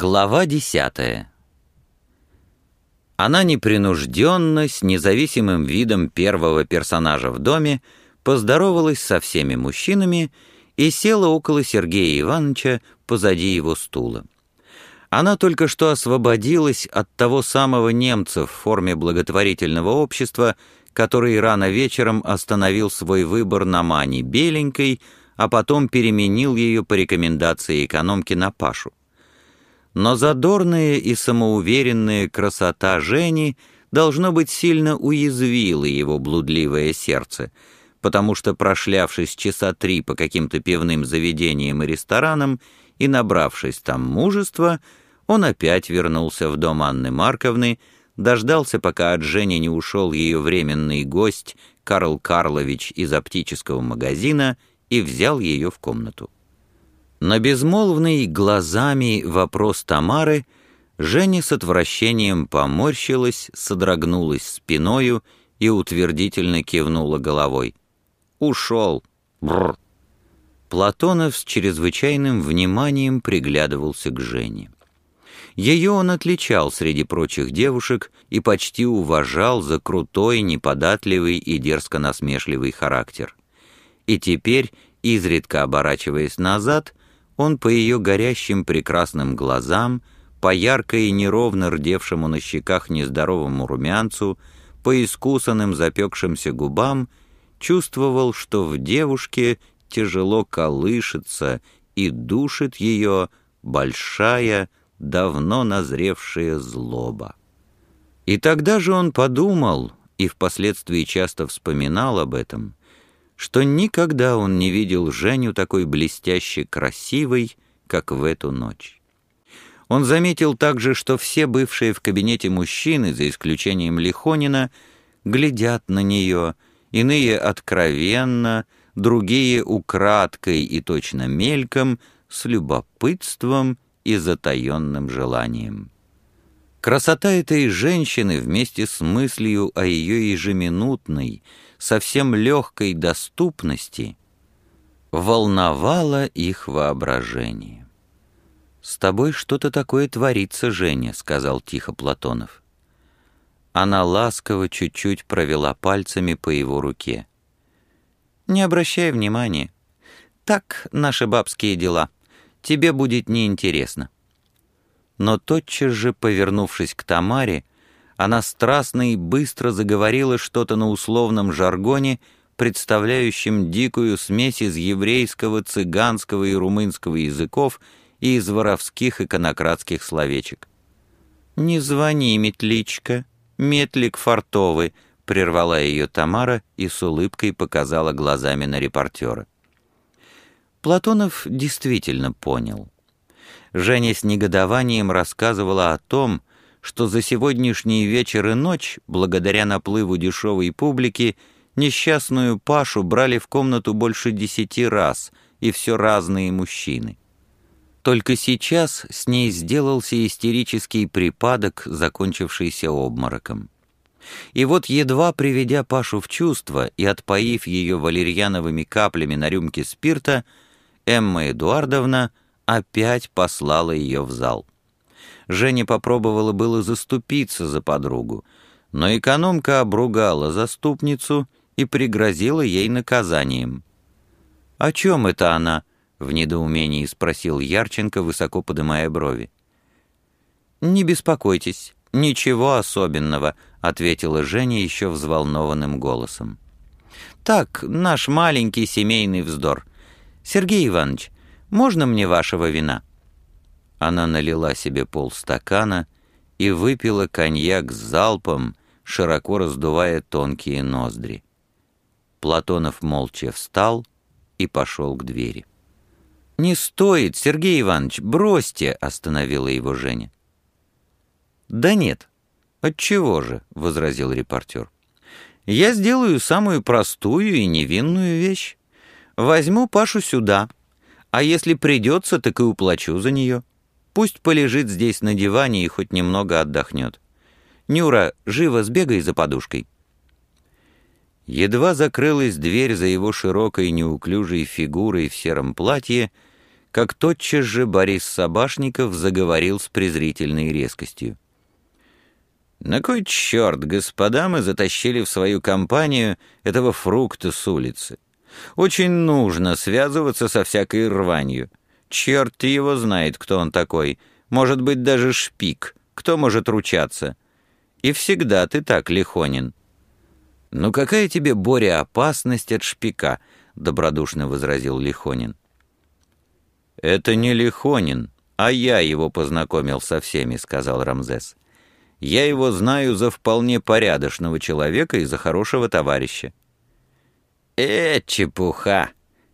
Глава десятая. Она непринужденно, с независимым видом первого персонажа в доме, поздоровалась со всеми мужчинами и села около Сергея Ивановича позади его стула. Она только что освободилась от того самого немца в форме благотворительного общества, который рано вечером остановил свой выбор на Мане Беленькой, а потом переменил ее по рекомендации экономки на Пашу. Но задорная и самоуверенная красота Жени должно быть сильно уязвила его блудливое сердце, потому что, прошлявшись часа три по каким-то пивным заведениям и ресторанам и набравшись там мужества, он опять вернулся в дом Анны Марковны, дождался, пока от Жени не ушел ее временный гость Карл Карлович из оптического магазина и взял ее в комнату. На безмолвный глазами вопрос Тамары Женя с отвращением поморщилась, содрогнулась спиною и утвердительно кивнула головой. «Ушел!» Бррр. Платонов с чрезвычайным вниманием приглядывался к Жене. Ее он отличал среди прочих девушек и почти уважал за крутой, неподатливый и дерзко-насмешливый характер. И теперь, изредка оборачиваясь назад, он по ее горящим прекрасным глазам, по ярко и неровно рдевшему на щеках нездоровому румянцу, по искусанным запекшимся губам, чувствовал, что в девушке тяжело колышется и душит ее большая, давно назревшая злоба. И тогда же он подумал, и впоследствии часто вспоминал об этом, что никогда он не видел Женю такой блестяще красивой, как в эту ночь. Он заметил также, что все бывшие в кабинете мужчины, за исключением Лихонина, глядят на нее, иные откровенно, другие украдкой и точно мельком, с любопытством и затаенным желанием. Красота этой женщины вместе с мыслью о ее ежеминутной, совсем легкой доступности волновала их воображение. «С тобой что-то такое творится, Женя», — сказал тихо Платонов. Она ласково чуть-чуть провела пальцами по его руке. «Не обращай внимания. Так наши бабские дела. Тебе будет неинтересно» но тотчас же, повернувшись к Тамаре, она страстно и быстро заговорила что-то на условном жаргоне, представляющем дикую смесь из еврейского, цыганского и румынского языков и из воровских иконократских словечек. «Не звони, метличка, метлик фартовый», — прервала ее Тамара и с улыбкой показала глазами на репортера. Платонов действительно понял — Женя с негодованием рассказывала о том, что за сегодняшний вечер и ночь, благодаря наплыву дешевой публики, несчастную Пашу брали в комнату больше десяти раз, и все разные мужчины. Только сейчас с ней сделался истерический припадок, закончившийся обмороком. И вот, едва приведя Пашу в чувство и отпоив ее валерьяновыми каплями на рюмке спирта, Эмма Эдуардовна — опять послала ее в зал. Женя попробовала было заступиться за подругу, но экономка обругала заступницу и пригрозила ей наказанием. «О чем это она?» — в недоумении спросил Ярченко, высоко подымая брови. «Не беспокойтесь, ничего особенного», — ответила Женя еще взволнованным голосом. «Так, наш маленький семейный вздор. Сергей Иванович, можно мне вашего вина?» Она налила себе полстакана и выпила коньяк с залпом, широко раздувая тонкие ноздри. Платонов молча встал и пошел к двери. «Не стоит, Сергей Иванович, бросьте!» — остановила его Женя. «Да нет. Отчего же?» — возразил репортер. «Я сделаю самую простую и невинную вещь. Возьму Пашу сюда, а если придется, так и уплачу за нее. Пусть полежит здесь на диване и хоть немного отдохнет. Нюра, живо сбегай за подушкой». Едва закрылась дверь за его широкой неуклюжей фигурой в сером платье, как тотчас же Борис Собашников заговорил с презрительной резкостью. «На кой черт, господа, мы затащили в свою компанию этого фрукта с улицы? Очень нужно связываться со всякой рванью. Черт его знает, кто он такой. Может быть, даже шпик. Кто может ручаться? И всегда ты так, Лихонин». «Ну какая тебе, Боря, опасность от шпика?» — добродушно возразил Лихонин. «Это не Лихонин, а я его познакомил со всеми», — сказал Рамзес. Я его знаю за вполне порядочного человека и за хорошего товарища». «Э, чепуха!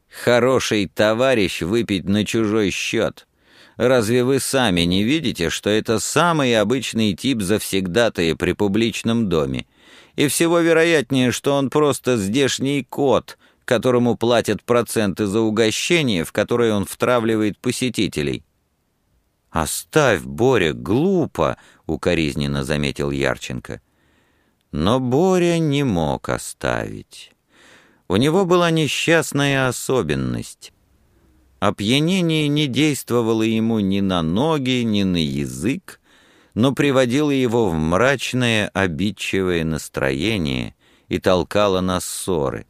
Хороший товарищ выпить на чужой счет. Разве вы сами не видите, что это самый обычный тип завсегдатая при публичном доме? И всего вероятнее, что он просто здешний кот, которому платят проценты за угощение, в которое он втравливает посетителей». «Оставь, Боря, глупо!» — укоризненно заметил Ярченко. Но Боря не мог оставить. У него была несчастная особенность. Опьянение не действовало ему ни на ноги, ни на язык, но приводило его в мрачное, обидчивое настроение и толкало на ссоры.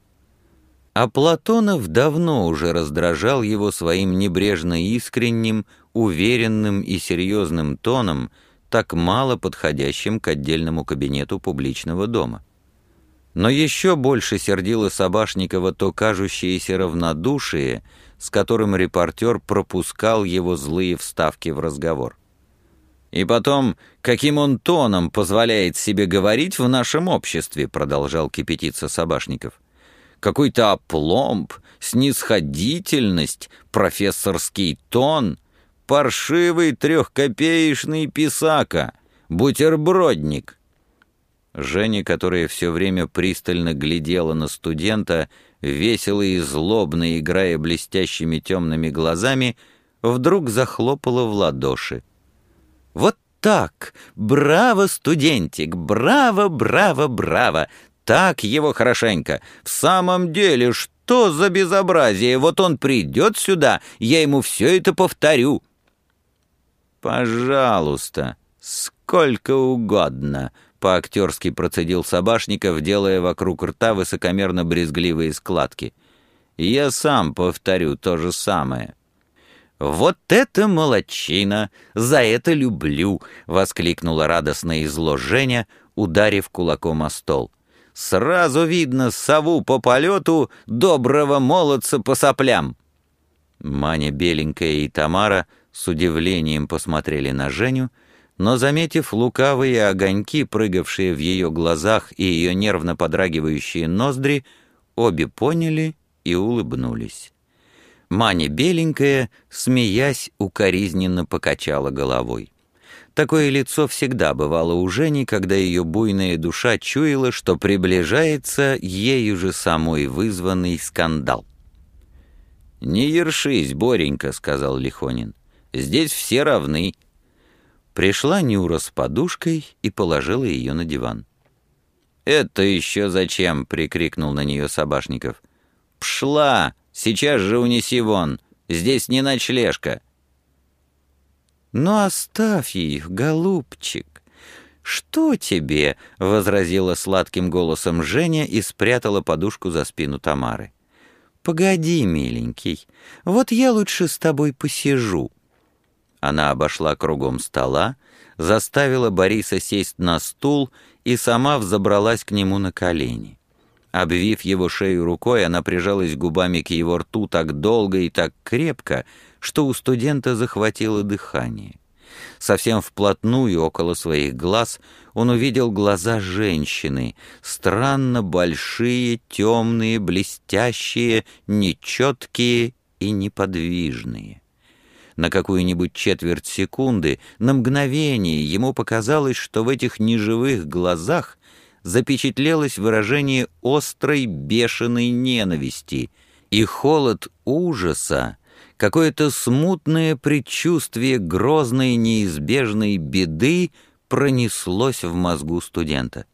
А Платонов давно уже раздражал его своим небрежно искренним, уверенным и серьезным тоном, так мало подходящим к отдельному кабинету публичного дома. Но еще больше сердило Собашникова то кажущееся равнодушие, с которым репортер пропускал его злые вставки в разговор. «И потом, каким он тоном позволяет себе говорить в нашем обществе?» продолжал кипятиться Собашников. «Какой-то опломб, снисходительность, профессорский тон — паршивый трехкопеечный писака, бутербродник. Женя, которая все время пристально глядела на студента, весело и злобно играя блестящими темными глазами, вдруг захлопала в ладоши. «Вот так! Браво, студентик! Браво, браво, браво! Так его хорошенько! В самом деле, что за безобразие? Вот он придет сюда, я ему все это повторю!» «Пожалуйста, сколько угодно», — по-актерски процедил Собашников, делая вокруг рта высокомерно-брезгливые складки. «Я сам повторю то же самое». «Вот это молодчина! За это люблю!» — воскликнула радостно и зло ударив кулаком о стол. «Сразу видно сову по полету, доброго молодца по соплям!» Маня Беленькая и Тамара — с удивлением посмотрели на Женю, но, заметив лукавые огоньки, прыгавшие в ее глазах и ее нервно подрагивающие ноздри, обе поняли и улыбнулись. Маня беленькая, смеясь, укоризненно покачала головой. Такое лицо всегда бывало у Жени, когда ее буйная душа чуяла, что приближается ею же самой вызванный скандал. «Не ершись, Боренька», — сказал Лихонин. Здесь все равны». Пришла Нюра с подушкой и положила ее на диван. «Это еще зачем?» — прикрикнул на нее Собашников. «Пшла! Сейчас же унеси вон! Здесь не ночлежка!» «Ну оставь их, голубчик!» «Что тебе?» — возразила сладким голосом Женя и спрятала подушку за спину Тамары. «Погоди, миленький, вот я лучше с тобой посижу». Она обошла кругом стола, заставила Бориса сесть на стул и сама взобралась к нему на колени. Обвив его шею рукой, она прижалась губами к его рту так долго и так крепко, что у студента захватило дыхание. Совсем вплотную, около своих глаз, он увидел глаза женщины, странно большие, темные, блестящие, нечеткие и неподвижные на какую-нибудь четверть секунды, на мгновение ему показалось, что в этих неживых глазах запечатлелось выражение острой бешеной ненависти и холод ужаса, какое-то смутное предчувствие грозной неизбежной беды пронеслось в мозгу студента.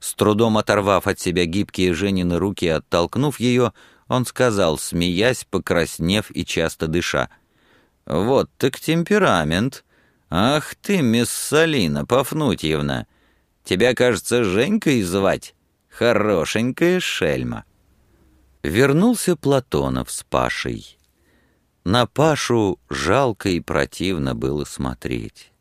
С трудом оторвав от себя гибкие Женины руки и оттолкнув ее, он сказал, смеясь, покраснев и часто дыша — Вот так темперамент. Ах ты, мисс Салина Пафнутьевна, тебя, кажется, Женькой звать? Хорошенькая шельма». Вернулся Платонов с Пашей. На Пашу жалко и противно было смотреть.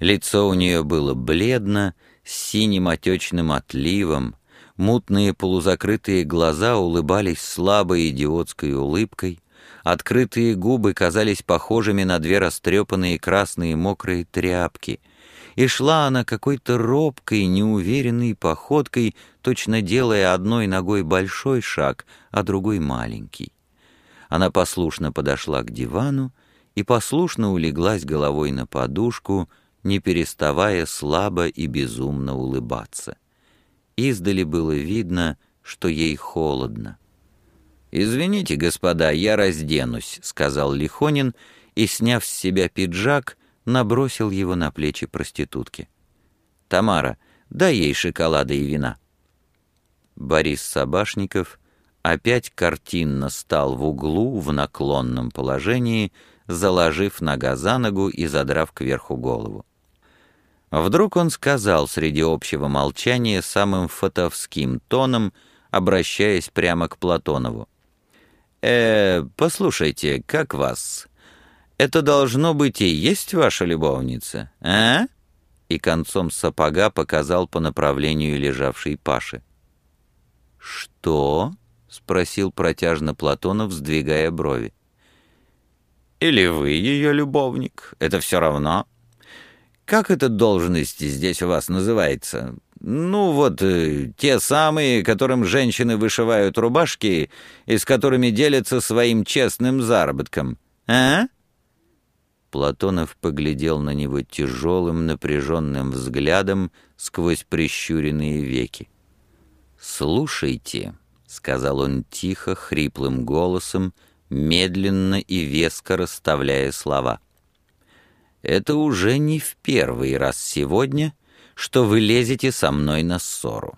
Лицо у нее было бледно, с синим отечным отливом, мутные полузакрытые глаза улыбались слабой идиотской улыбкой, открытые губы казались похожими на две растрепанные красные мокрые тряпки, и шла она какой-то робкой, неуверенной походкой, точно делая одной ногой большой шаг, а другой маленький. Она послушно подошла к дивану и послушно улеглась головой на подушку, не переставая слабо и безумно улыбаться. Издали было видно, что ей холодно. «Извините, господа, я разденусь», — сказал Лихонин и, сняв с себя пиджак, набросил его на плечи проститутки. «Тамара, дай ей шоколада и вина». Борис Собашников опять картинно стал в углу в наклонном положении, заложив нога за ногу и задрав кверху голову. Вдруг он сказал среди общего молчания самым фотовским тоном, обращаясь прямо к Платонову. «Э, послушайте, как вас? Это должно быть и есть ваша любовница, а?» И концом сапога показал по направлению лежавшей Паши. «Что?» — спросил протяжно Платонов, сдвигая брови. «Или вы ее любовник? Это все равно. Как эта должность здесь у вас называется? Ну вот, э, те самые, которым женщины вышивают рубашки и с которыми делятся своим честным заработком. А?» Платонов поглядел на него тяжелым, напряженным взглядом сквозь прищуренные веки. «Слушайте», — сказал он тихо, хриплым голосом, медленно и веско расставляя слова. «Это уже не в первый раз сегодня, что вы лезете со мной на ссору.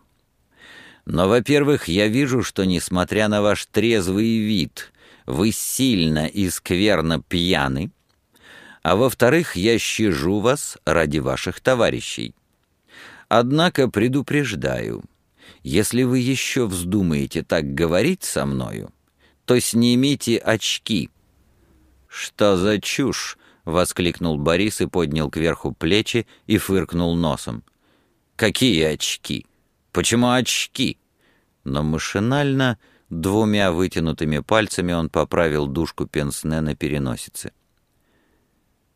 Но, во-первых, я вижу, что, несмотря на ваш трезвый вид, вы сильно и скверно пьяны, а во-вторых, я щажу вас ради ваших товарищей. Однако предупреждаю — если вы еще вздумаете так говорить со мною, то снимите очки». «Что за чушь?» — воскликнул Борис и поднял кверху плечи и фыркнул носом. «Какие очки? Почему очки?» Но машинально, двумя вытянутыми пальцами он поправил дужку пенсне на переносице.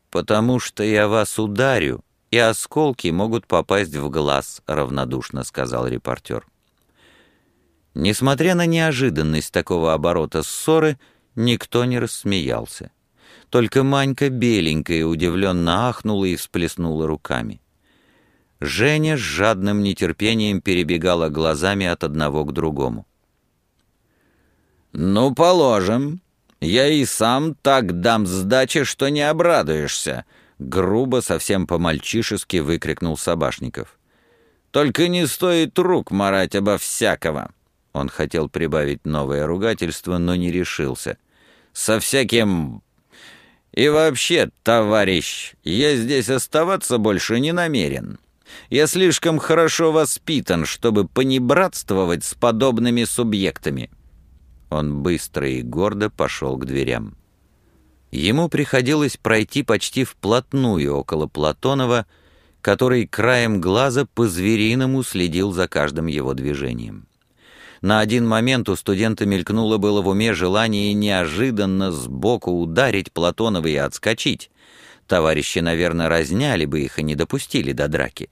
«Потому что я вас ударю, и осколки могут попасть в глаз», — равнодушно сказал репортер. Несмотря на неожиданность такого оборота ссоры, никто не рассмеялся. Только Манька беленькая удивленно ахнула и всплеснула руками. Женя с жадным нетерпением перебегала глазами от одного к другому. «Ну, положим. Я и сам так дам сдачи, что не обрадуешься», — грубо, совсем по-мальчишески выкрикнул Собашников. «Только не стоит рук марать обо всякого». Он хотел прибавить новое ругательство, но не решился. «Со всяким... И вообще, товарищ, я здесь оставаться больше не намерен. Я слишком хорошо воспитан, чтобы понебратствовать с подобными субъектами». Он быстро и гордо пошел к дверям. Ему приходилось пройти почти вплотную около Платонова, который краем глаза по-звериному следил за каждым его движением. На один момент у студента мелькнуло было в уме желание неожиданно сбоку ударить Платонова и отскочить. Товарищи, наверное, разняли бы их и не допустили до драки.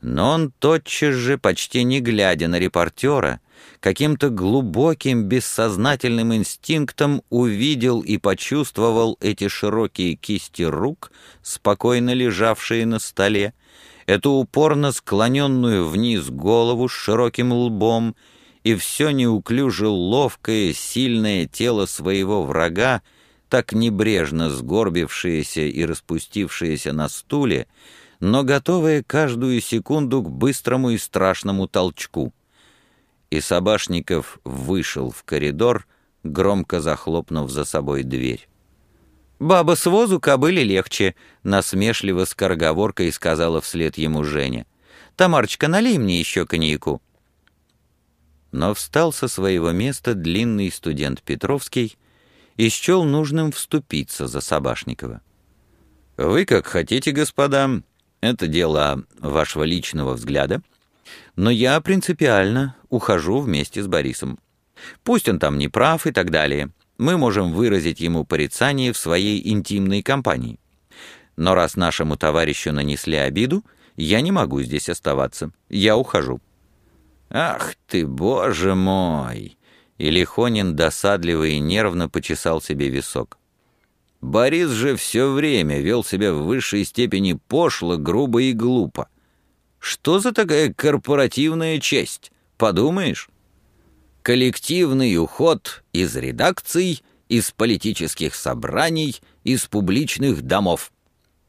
Но он тотчас же, почти не глядя на репортера, каким-то глубоким бессознательным инстинктом увидел и почувствовал эти широкие кисти рук, спокойно лежавшие на столе, эту упорно склоненную вниз голову с широким лбом и все неуклюже ловкое, сильное тело своего врага, так небрежно сгорбившееся и распустившееся на стуле, но готовое каждую секунду к быстрому и страшному толчку. И Собашников вышел в коридор, громко захлопнув за собой дверь. «Баба с возу кобыле легче», — насмешливо скороговоркой сказала вслед ему Женя. «Тамарочка, налей мне еще коньяку». Но встал со своего места длинный студент Петровский и счел нужным вступиться за Собашникова. «Вы как хотите, господа, это дело вашего личного взгляда, но я принципиально ухожу вместе с Борисом. Пусть он там не прав и так далее» мы можем выразить ему порицание в своей интимной компании. Но раз нашему товарищу нанесли обиду, я не могу здесь оставаться. Я ухожу». «Ах ты, боже мой!» И Лихонин досадливо и нервно почесал себе висок. «Борис же все время вел себя в высшей степени пошло, грубо и глупо. Что за такая корпоративная честь? Подумаешь?» коллективный уход из редакций, из политических собраний, из публичных домов.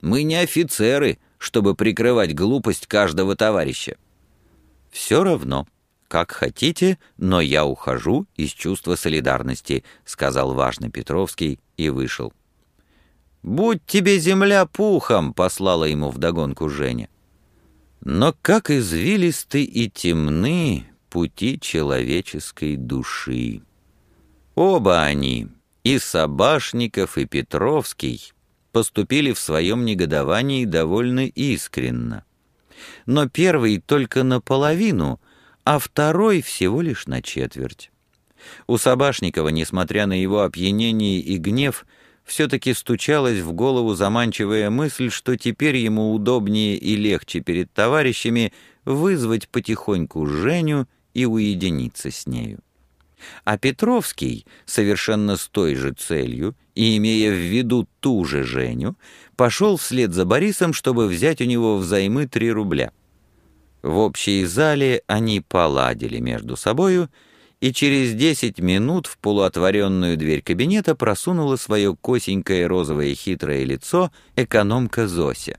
Мы не офицеры, чтобы прикрывать глупость каждого товарища. Все равно, как хотите, но я ухожу из чувства солидарности, сказал важно Петровский и вышел. «Будь тебе земля пухом!» — послала ему вдогонку Женя. Но как извилисты и темны пути человеческой души. Оба они, и Собашников, и Петровский, поступили в своем негодовании довольно искренно. Но первый только наполовину, а второй всего лишь на четверть. У Собашникова, несмотря на его опьянение и гнев, все-таки стучалась в голову заманчивая мысль, что теперь ему удобнее и легче перед товарищами вызвать потихоньку Женю и уединиться с нею. А Петровский, совершенно с той же целью и имея в виду ту же Женю, пошел вслед за Борисом, чтобы взять у него взаймы три рубля. В общей зале они поладили между собою, и через десять минут в полуотворенную дверь кабинета просунула свое косенькое розовое хитрое лицо экономка Зося.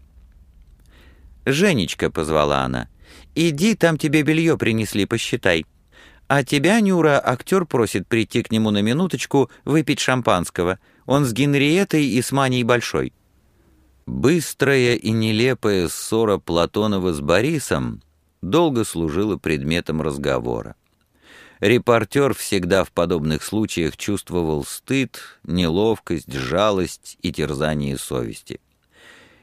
«Женечка», — позвала она, — «Иди, там тебе белье принесли, посчитай». А тебя, Нюра, актер просит прийти к нему на минуточку выпить шампанского. Он с Генриетой и с Маней Большой». Быстрая и нелепая ссора Платонова с Борисом долго служила предметом разговора. Репортер всегда в подобных случаях чувствовал стыд, неловкость, жалость и терзание совести.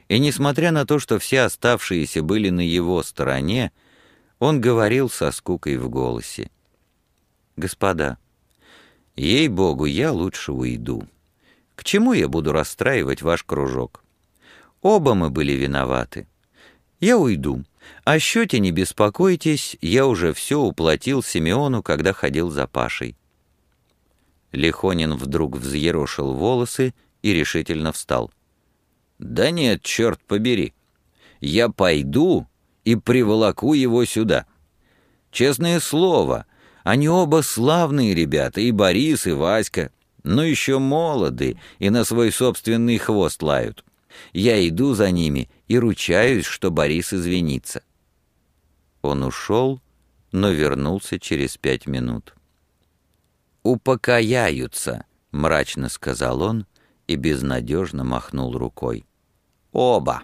И несмотря на то, что все оставшиеся были на его стороне, он говорил со скукой в голосе. «Господа, ей-богу, я лучше уйду. К чему я буду расстраивать ваш кружок? Оба мы были виноваты. Я уйду. О счете не беспокойтесь, я уже все уплатил Симеону, когда ходил за Пашей». Лихонин вдруг взъерошил волосы и решительно встал. «Да нет, черт побери. Я пойду и приволоку его сюда. Честное слово, они оба славные ребята, и Борис, и Васька, но еще молоды и на свой собственный хвост лают. Я иду за ними и ручаюсь, что Борис извинится». Он ушел, но вернулся через пять минут. «Упокояются», — мрачно сказал он и безнадежно махнул рукой. «Оба».